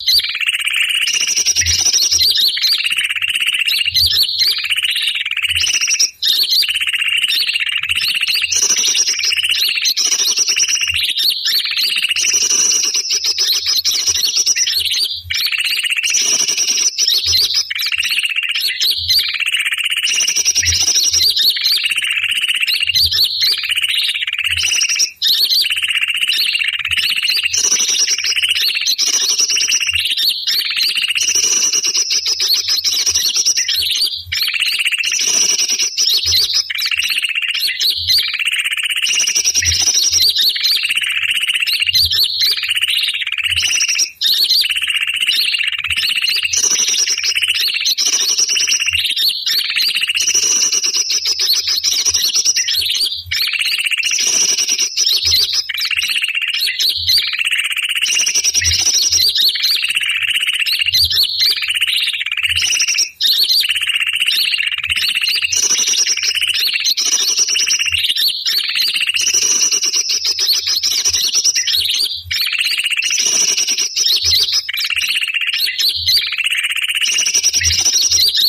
you you フフフ。